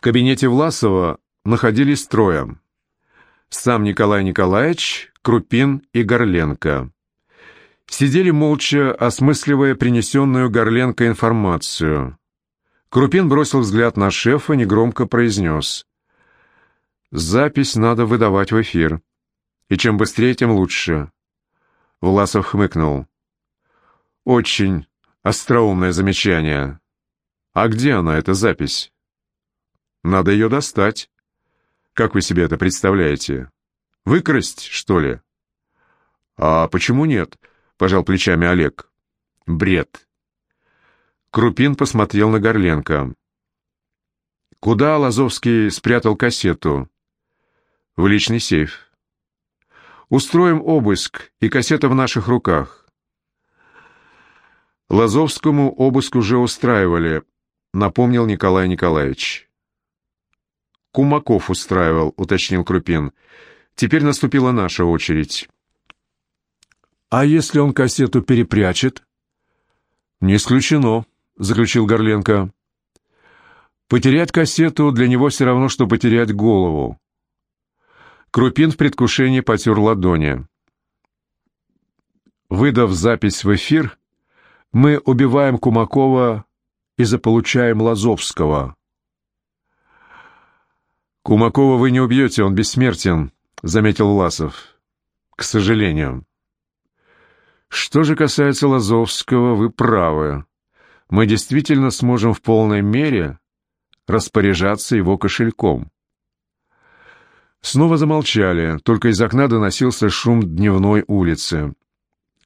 В кабинете Власова находились трое. Сам Николай Николаевич, Крупин и Горленко. Сидели молча, осмысливая принесенную Горленко информацию. Крупин бросил взгляд на шефа, негромко произнес. «Запись надо выдавать в эфир. И чем быстрее, тем лучше». Власов хмыкнул. «Очень остроумное замечание. А где она, эта запись?» «Надо ее достать. Как вы себе это представляете? Выкрасть, что ли?» «А почему нет?» пожал плечами Олег. Бред. Крупин посмотрел на Горленко. Куда Лазовский спрятал кассету? В личный сейф. Устроим обыск, и кассета в наших руках. Лазовскому обыск уже устраивали, напомнил Николай Николаевич. Кумаков устраивал, уточнил Крупин. Теперь наступила наша очередь. «А если он кассету перепрячет?» «Не исключено», — заключил Горленко. «Потерять кассету для него все равно, что потерять голову». Крупин в предвкушении потер ладони. Выдав запись в эфир, мы убиваем Кумакова и заполучаем Лазовского. «Кумакова вы не убьете, он бессмертен», — заметил Власов. «К сожалению». Что же касается Лазовского, вы правы. Мы действительно сможем в полной мере распоряжаться его кошельком. Снова замолчали, только из окна доносился шум дневной улицы.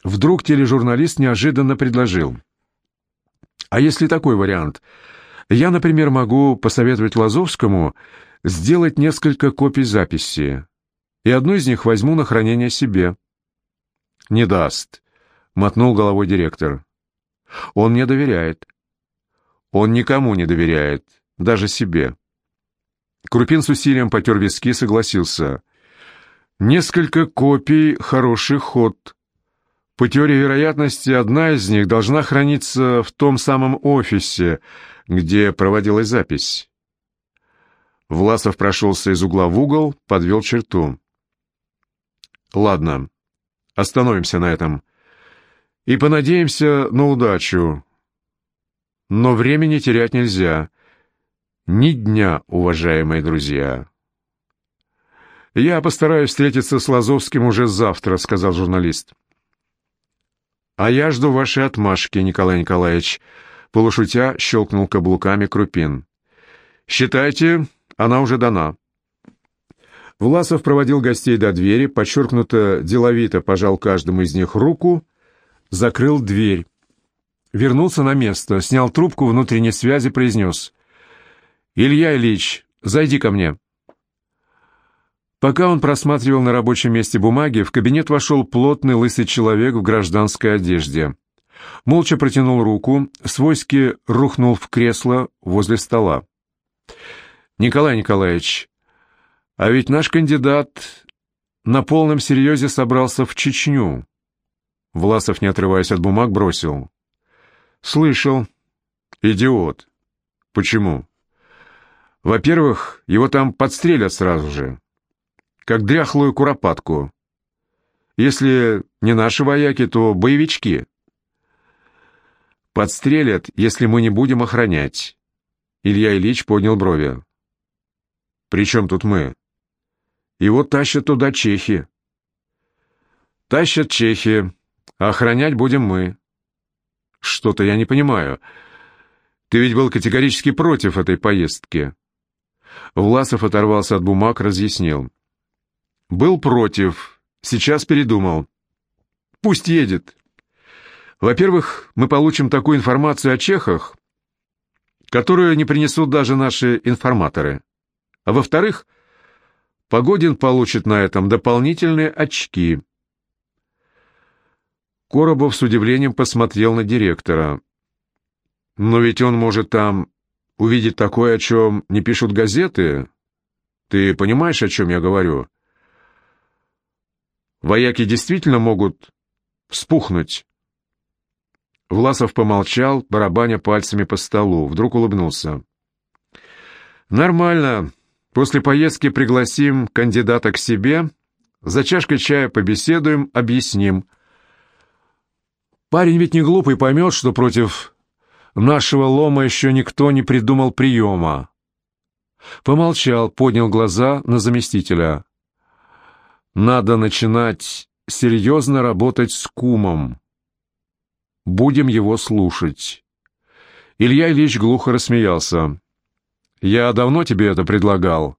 Вдруг тележурналист неожиданно предложил. «А если такой вариант? Я, например, могу посоветовать Лазовскому сделать несколько копий записи, и одну из них возьму на хранение себе». «Не даст. — мотнул головой директор. «Он мне доверяет. Он никому не доверяет, даже себе». Крупин с усилием потер виски, согласился. «Несколько копий — хороший ход. По теории вероятности, одна из них должна храниться в том самом офисе, где проводилась запись». Власов прошелся из угла в угол, подвел черту. «Ладно, остановимся на этом» и понадеемся на удачу. Но времени терять нельзя. Ни дня, уважаемые друзья. «Я постараюсь встретиться с Лазовским уже завтра», — сказал журналист. «А я жду вашей отмашки, Николай Николаевич», — полушутя щелкнул каблуками Крупин. «Считайте, она уже дана». Власов проводил гостей до двери, подчеркнуто деловито пожал каждому из них руку закрыл дверь. Вернулся на место, снял трубку внутренней связи, произнес. «Илья Ильич, зайди ко мне». Пока он просматривал на рабочем месте бумаги, в кабинет вошел плотный лысый человек в гражданской одежде. Молча протянул руку, свойски рухнул в кресло возле стола. «Николай Николаевич, а ведь наш кандидат на полном серьезе собрался в Чечню. Власов, не отрываясь от бумаг, бросил. «Слышал. Идиот. Почему? Во-первых, его там подстрелят сразу же, как дряхлую куропатку. Если не наши вояки, то боевички. Подстрелят, если мы не будем охранять». Илья Ильич поднял брови. «При чем тут мы?» «Его тащат туда чехи». «Тащат чехи», а охранять будем мы. Что-то я не понимаю. Ты ведь был категорически против этой поездки. Власов оторвался от бумаг, разъяснил. Был против, сейчас передумал. Пусть едет. Во-первых, мы получим такую информацию о чехах, которую не принесут даже наши информаторы. А во-вторых, Погодин получит на этом дополнительные очки – Коробов с удивлением посмотрел на директора. «Но ведь он может там увидеть такое, о чем не пишут газеты. Ты понимаешь, о чем я говорю? Вояки действительно могут вспухнуть». Власов помолчал, барабаня пальцами по столу, вдруг улыбнулся. Нормально. После поездки пригласим кандидата к себе, за чашкой чая побеседуем, объясним. Парень ведь не глупый, поймет, что против нашего лома еще никто не придумал приема. Помолчал, поднял глаза на заместителя. Надо начинать серьезно работать с кумом. Будем его слушать. Илья Ильич глухо рассмеялся. «Я давно тебе это предлагал.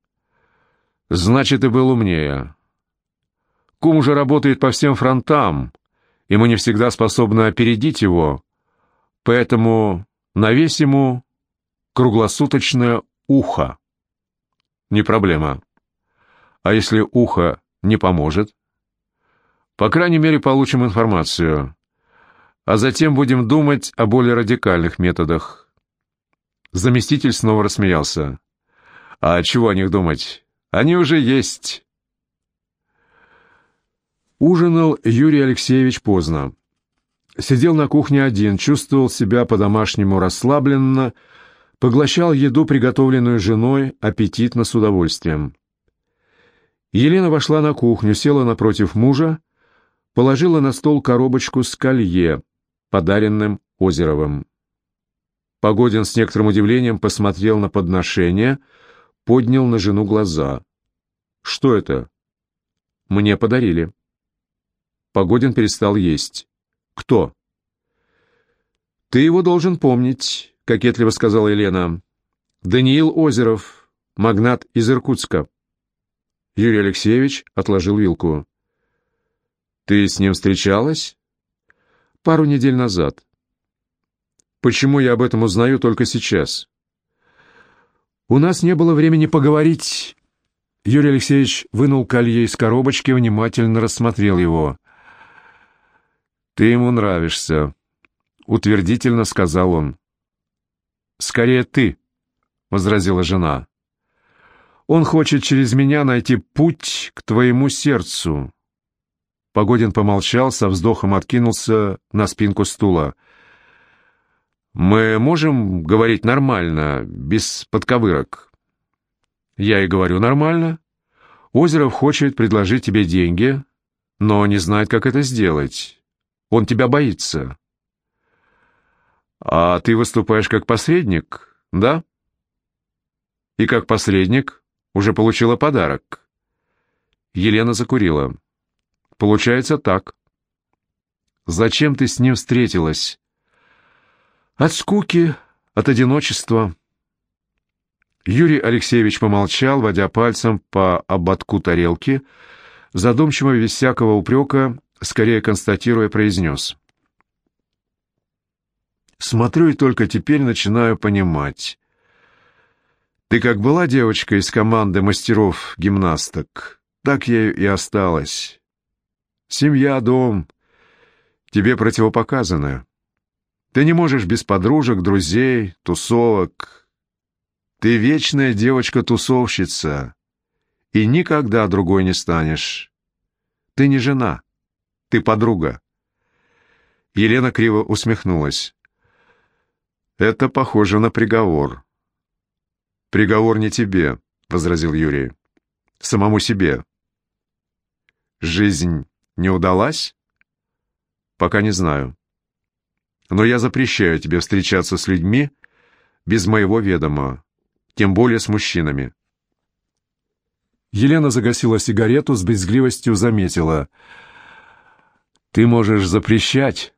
Значит, ты был умнее. Кум уже работает по всем фронтам, и мы не всегда способны опередить его, поэтому навесь ему круглосуточное ухо. Не проблема. А если ухо не поможет? По крайней мере, получим информацию а затем будем думать о более радикальных методах». Заместитель снова рассмеялся. «А чего о них думать? Они уже есть». Ужинал Юрий Алексеевич поздно. Сидел на кухне один, чувствовал себя по-домашнему расслабленно, поглощал еду, приготовленную женой, аппетитно с удовольствием. Елена вошла на кухню, села напротив мужа, положила на стол коробочку с колье — подаренным Озеровым. Погодин с некоторым удивлением посмотрел на подношение, поднял на жену глаза. «Что это?» «Мне подарили». Погодин перестал есть. «Кто?» «Ты его должен помнить», — кокетливо сказала Елена. «Даниил Озеров, магнат из Иркутска». Юрий Алексеевич отложил вилку. «Ты с ним встречалась?» пару недель назад. Почему я об этом узнаю только сейчас? У нас не было времени поговорить. Юрий Алексеевич вынул колье из коробочки, внимательно рассмотрел его. «Ты ему нравишься», — утвердительно сказал он. «Скорее ты», — возразила жена. «Он хочет через меня найти путь к твоему сердцу. Погодин помолчал, со вздохом откинулся на спинку стула. «Мы можем говорить нормально, без подковырок?» «Я и говорю нормально. Озеров хочет предложить тебе деньги, но не знает, как это сделать. Он тебя боится». «А ты выступаешь как посредник, да?» «И как посредник уже получила подарок». Елена закурила. Получается так. Зачем ты с ним встретилась? От скуки, от одиночества. Юрий Алексеевич помолчал, водя пальцем по ободку тарелки, задумчиво, без всякого упрека, скорее констатируя, произнес. «Смотрю и только теперь начинаю понимать. Ты как была девочка из команды мастеров-гимнасток, так ею и осталась. Семья, дом тебе противопоказаны. Ты не можешь без подружек, друзей, тусовок. Ты вечная девочка-тусовщица, и никогда другой не станешь. Ты не жена, ты подруга. Елена криво усмехнулась. Это похоже на приговор. Приговор не тебе, возразил Юрий. Самому себе. Жизнь не удалась? Пока не знаю. Но я запрещаю тебе встречаться с людьми без моего ведома, тем более с мужчинами. Елена загасила сигарету, с брезгливостью заметила. «Ты можешь запрещать,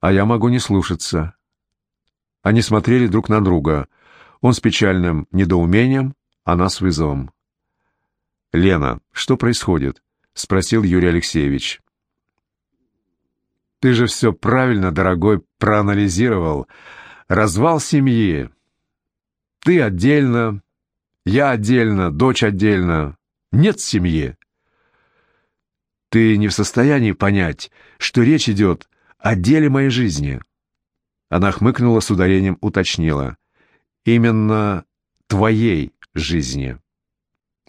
а я могу не слушаться». Они смотрели друг на друга. Он с печальным недоумением, она с вызовом. «Лена, что происходит?» — спросил Юрий Алексеевич. «Ты же все правильно, дорогой, проанализировал. Развал семьи. Ты отдельно, я отдельно, дочь отдельно. Нет семьи. Ты не в состоянии понять, что речь идет о деле моей жизни». Она хмыкнула с ударением, уточнила. «Именно твоей жизни.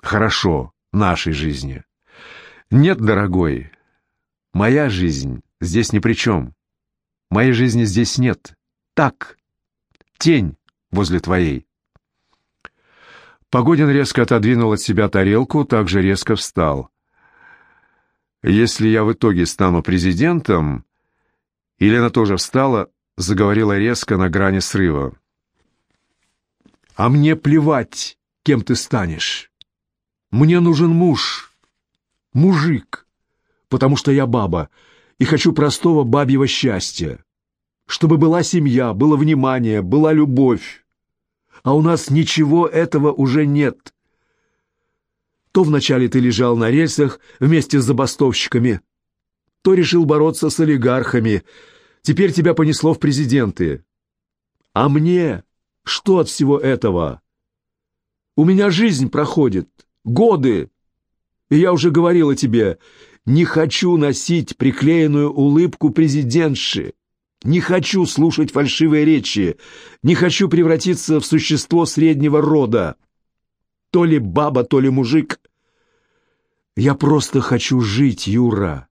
Хорошо, нашей жизни. «Нет, дорогой, моя жизнь здесь ни при чем. Моей жизни здесь нет. Так, тень возле твоей». Погодин резко отодвинул от себя тарелку, также резко встал. «Если я в итоге стану президентом...» Елена тоже встала, заговорила резко на грани срыва. «А мне плевать, кем ты станешь. Мне нужен муж, мужик, потому что я баба и хочу простого бабьего счастья. Чтобы была семья, было внимание, была любовь. А у нас ничего этого уже нет. То вначале ты лежал на рельсах вместе с забастовщиками, то решил бороться с олигархами. Теперь тебя понесло в президенты. А мне что от всего этого? У меня жизнь проходит, годы. И я уже говорила тебе, не хочу носить приклеенную улыбку президентши. Не хочу слушать фальшивые речи. Не хочу превратиться в существо среднего рода. То ли баба, то ли мужик. Я просто хочу жить, Юра.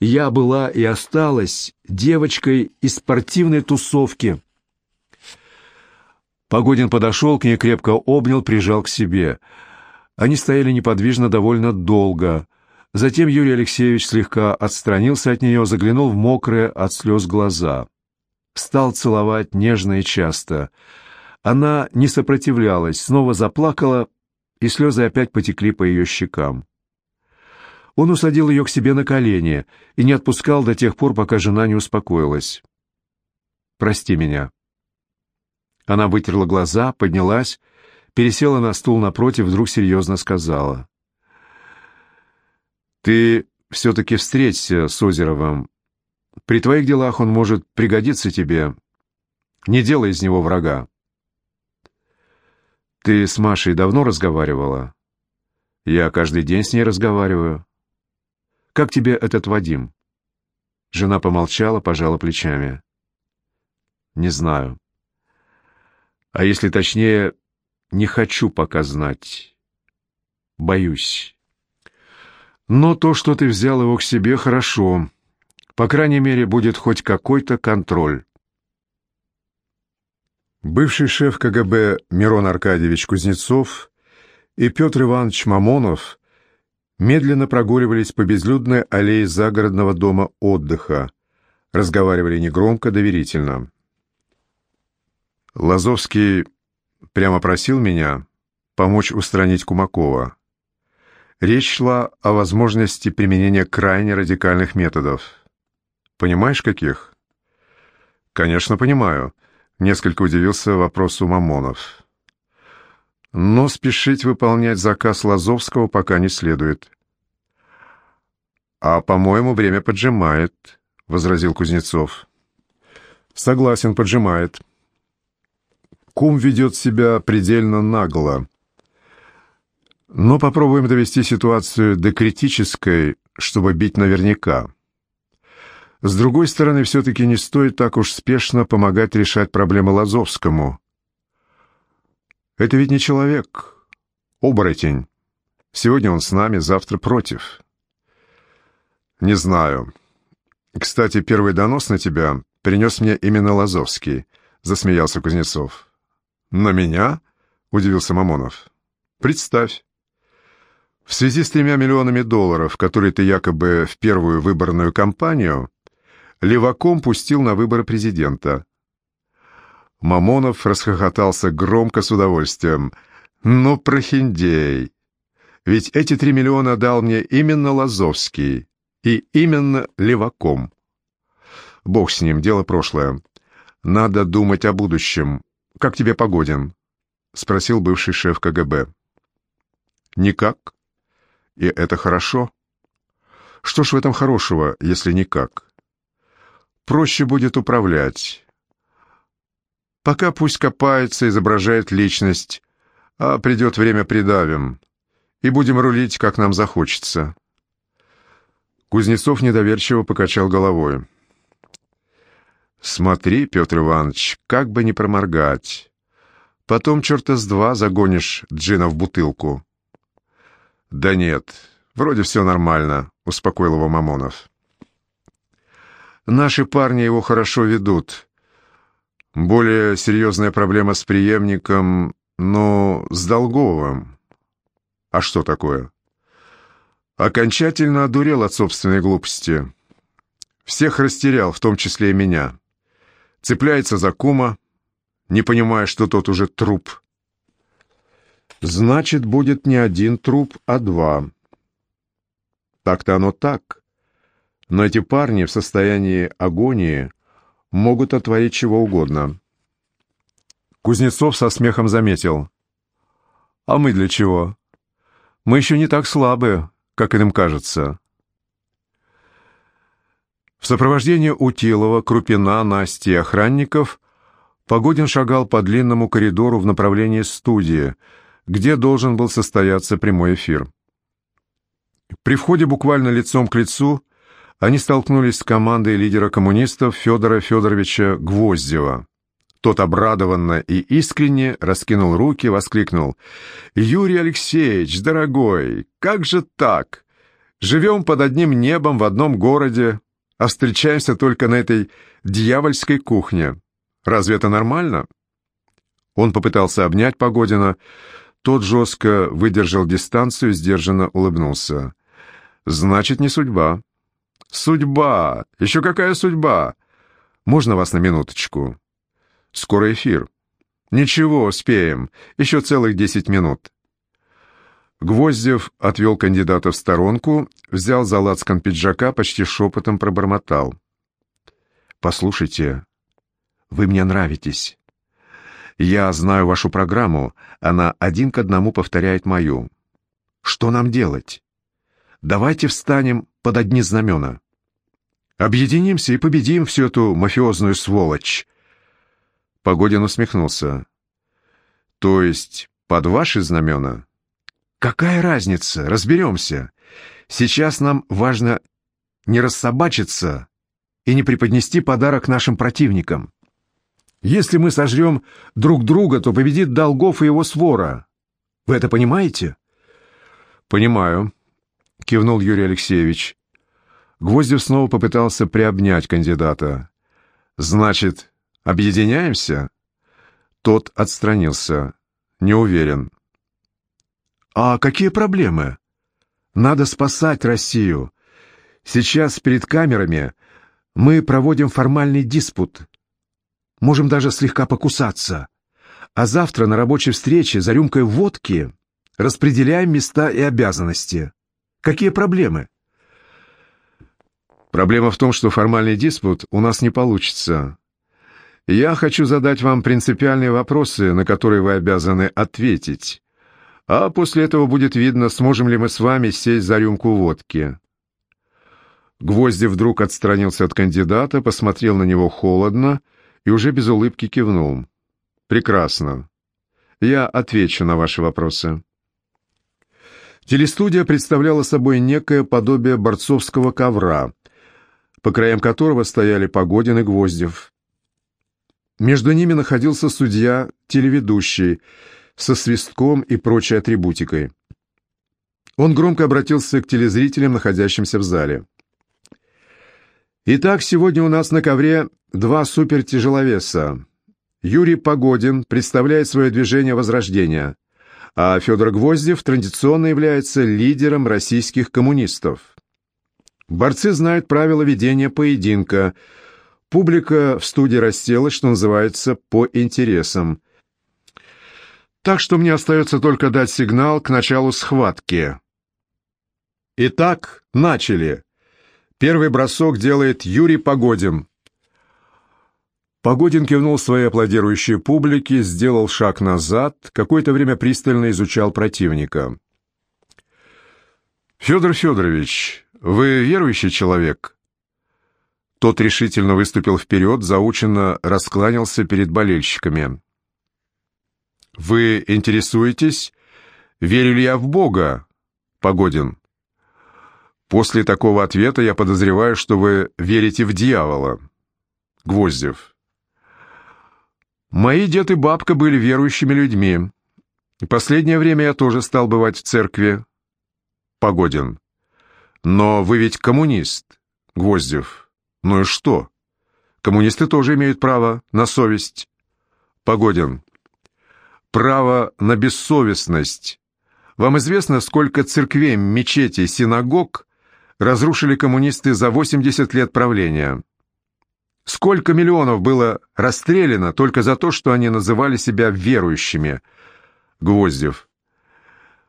Я была и осталась девочкой из спортивной тусовки. Погодин подошел к ней, крепко обнял, прижал к себе. Они стояли неподвижно довольно долго. Затем Юрий Алексеевич слегка отстранился от нее, заглянул в мокрые от слез глаза. Стал целовать нежно и часто. Она не сопротивлялась, снова заплакала, и слезы опять потекли по ее щекам. Он усадил ее к себе на колени и не отпускал до тех пор, пока жена не успокоилась. «Прости меня». Она вытерла глаза, поднялась, пересела на стул напротив, вдруг серьезно сказала. «Ты все-таки встреться с Озеровым. При твоих делах он может пригодиться тебе. Не делай из него врага». «Ты с Машей давно разговаривала?» «Я каждый день с ней разговариваю». «Как тебе этот Вадим?» Жена помолчала, пожала плечами. «Не знаю. А если точнее, не хочу пока знать. Боюсь. Но то, что ты взял его к себе, хорошо. По крайней мере, будет хоть какой-то контроль. Бывший шеф КГБ Мирон Аркадьевич Кузнецов и Петр Иванович Мамонов медленно прогуливались по безлюдной аллее загородного дома отдыха, разговаривали негромко, доверительно. Лазовский прямо просил меня помочь устранить Кумакова. Речь шла о возможности применения крайне радикальных методов. Понимаешь, каких? Конечно, понимаю. Несколько удивился вопросу Мамонов. Но спешить выполнять заказ Лазовского пока не следует. А, по-моему, время поджимает, возразил Кузнецов. Согласен, поджимает. Кум ведет себя предельно нагло. Но попробуем довести ситуацию до критической, чтобы бить наверняка. С другой стороны, все-таки не стоит так уж спешно помогать решать проблемы Лазовскому. Это ведь не человек, оборотень. Сегодня он с нами, завтра против. Не знаю. Кстати, первый донос на тебя принес мне именно Лазовский, засмеялся Кузнецов. «На меня?» — удивился Мамонов. «Представь. В связи с тремя миллионами долларов, которые ты якобы в первую выборную кампанию, Леваком пустил на выборы президента». Мамонов расхохотался громко с удовольствием. «Ну, прохиндей! Ведь эти три миллиона дал мне именно Лазовский и именно Леваком. Бог с ним, дело прошлое. Надо думать о будущем, «Как тебе Погодин?» — спросил бывший шеф КГБ. «Никак. И это хорошо. Что ж в этом хорошего, если никак? Проще будет управлять. Пока пусть копается, изображает личность, а придет время придавим, и будем рулить, как нам захочется». Кузнецов недоверчиво покачал головой. Смотри, Петр Иванович, как бы не проморгать. Потом черта с два загонишь джина в бутылку. Да нет, вроде все нормально, успокоил его Мамонов. Наши парни его хорошо ведут. Более серьезная проблема с преемником «Ну, с Долговым». «А что такое?» «Окончательно одурел от собственной глупости. Всех растерял, в том числе и меня. Цепляется за кума, не понимая, что тот уже труп». «Значит, будет не один труп, а два». «Так-то оно так. Но эти парни в состоянии агонии могут отворить чего угодно». Кузнецов со смехом заметил. «А мы для чего? Мы еще не так слабы, как им кажется». В сопровождении Утилова, Крупина, Насти и охранников Погодин шагал по длинному коридору в направлении студии, где должен был состояться прямой эфир. При входе буквально лицом к лицу они столкнулись с командой лидера коммунистов Федора Федоровича Гвоздева. Тот обрадованно и искренне раскинул руки, воскликнул. «Юрий Алексеевич, дорогой, как же так? Живем под одним небом в одном городе, а встречаемся только на этой дьявольской кухне. Разве это нормально?» Он попытался обнять Погодина. Тот жестко выдержал дистанцию, сдержанно улыбнулся. «Значит, не судьба». «Судьба! Еще какая судьба? Можно вас на минуточку?» Скоро эфир. Ничего, успеем. Еще целых десять минут. Гвоздев отвел кандидата в сторонку, взял за лацкан пиджака, почти шепотом пробормотал. «Послушайте, вы мне нравитесь. Я знаю вашу программу, она один к одному повторяет мою. Что нам делать? Давайте встанем под одни знамена. Объединимся и победим всю эту мафиозную сволочь». Погодин усмехнулся. «То есть под ваши знамена?» «Какая разница? Разберемся. Сейчас нам важно не рассобачиться и не преподнести подарок нашим противникам. Если мы сожрем друг друга, то победит Долгов и его свора. Вы это понимаете?» «Понимаю», — кивнул Юрий Алексеевич. Гвоздев снова попытался приобнять кандидата. «Значит, Объединяемся?» Тот отстранился. «Не уверен». «А какие проблемы? Надо спасать Россию. Сейчас перед камерами мы проводим формальный диспут. Можем даже слегка покусаться. А завтра на рабочей встрече за рюмкой водки распределяем места и обязанности. Какие проблемы?» «Проблема в том, что формальный диспут у нас не получится. Я хочу задать вам принципиальные вопросы, на которые вы обязаны ответить. А после этого будет видно, сможем ли мы с вами сесть за рюмку водки». Гвоздев вдруг отстранился от кандидата, посмотрел на него холодно и уже без улыбки кивнул. «Прекрасно. Я отвечу на ваши вопросы». Телестудия представляла собой некое подобие борцовского ковра, по краям которого стояли Погодин и Гвоздев. Между ними находился судья, телеведущий, со свистком и прочей атрибутикой. Он громко обратился к телезрителям, находящимся в зале. Итак, сегодня у нас на ковре два супертяжеловеса. Юрий Погодин представляет свое движение «Возрождение», а Федор Гвоздев традиционно является лидером российских коммунистов. Борцы знают правила ведения поединка – Публика в студии расселась, что называется, по интересам. Так что мне остается только дать сигнал к началу схватки. Итак, начали. Первый бросок делает Юрий Погодин. Погодин кивнул своей аплодирующей публике, сделал шаг назад, какое-то время пристально изучал противника. «Федор Федорович, вы верующий человек?» Тот решительно выступил вперед, заученно раскланялся перед болельщиками. «Вы интересуетесь, верю ли я в Бога?» Погодин. «После такого ответа я подозреваю, что вы верите в дьявола». Гвоздев. «Мои дед и бабка были верующими людьми. Последнее время я тоже стал бывать в церкви». Погодин. «Но вы ведь коммунист». Гвоздев. Ну и что? Коммунисты тоже имеют право на совесть. Погодин. право на бессовестность. Вам известно, сколько церквей, мечетей, синагог разрушили коммунисты за 80 лет правления? Сколько миллионов было расстреляно только за то, что они называли себя верующими? Гвоздев.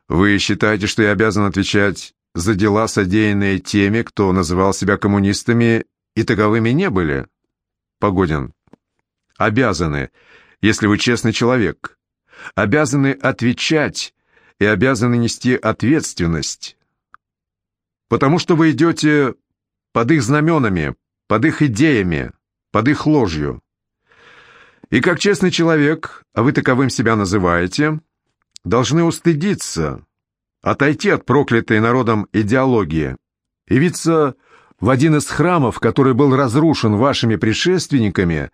Вы считаете, что я обязан отвечать за дела, содеянные теми, кто называл себя коммунистами и таковыми не были? Погодин. Обязаны, если вы честный человек. Обязаны отвечать и обязаны нести ответственность. Потому что вы идете под их знаменами, под их идеями, под их ложью. И как честный человек, а вы таковым себя называете, должны устыдиться, отойти от проклятой народом идеологии, явиться в один из храмов, который был разрушен вашими предшественниками,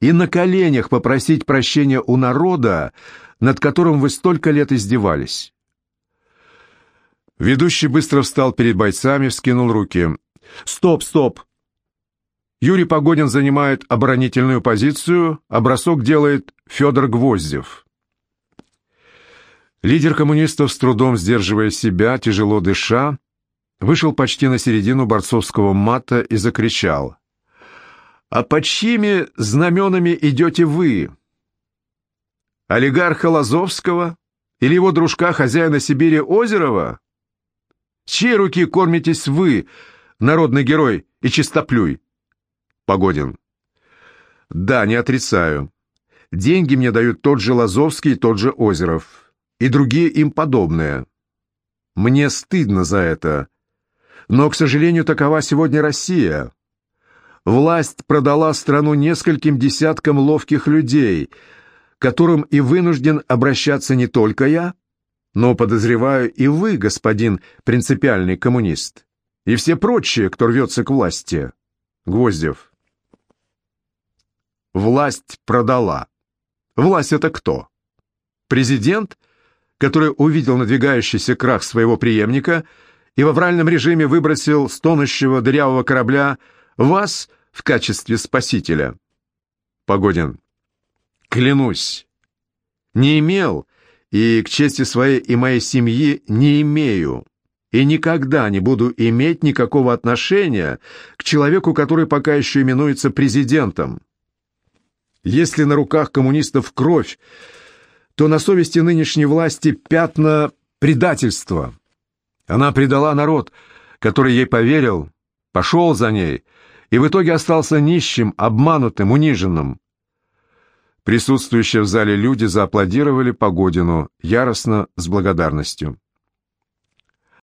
и на коленях попросить прощения у народа, над которым вы столько лет издевались. Ведущий быстро встал перед бойцами, вскинул руки. «Стоп, стоп! Юрий Погодин занимает оборонительную позицию, а бросок делает Федор Гвоздев. Лидер коммунистов, с трудом сдерживая себя, тяжело дыша, вышел почти на середину борцовского мата и закричал. «А под чьими знаменами идете вы? Олигарха Лазовского или его дружка хозяина Сибири Озерова? Чьей руки кормитесь вы, народный герой и чистоплюй?» Погодин. Да, не отрицаю. Деньги мне дают тот же Лазовский тот же Озеров. И другие им подобные. Мне стыдно за это. Но, к сожалению, такова сегодня Россия. Власть продала страну нескольким десяткам ловких людей, которым и вынужден обращаться не только я, но, подозреваю, и вы, господин принципиальный коммунист, и все прочие, кто рвется к власти. Гвоздев власть продала. Власть это кто? Президент, который увидел надвигающийся крах своего преемника и в авральном режиме выбросил с тонущего дырявого корабля вас в качестве спасителя. Погодин. Клянусь, не имел и к чести своей и моей семьи не имею и никогда не буду иметь никакого отношения к человеку, который пока еще именуется президентом. Если на руках коммунистов кровь, то на совести нынешней власти пятна предательства. Она предала народ, который ей поверил, пошел за ней, и в итоге остался нищим, обманутым, униженным. Присутствующие в зале люди зааплодировали Погодину яростно, с благодарностью.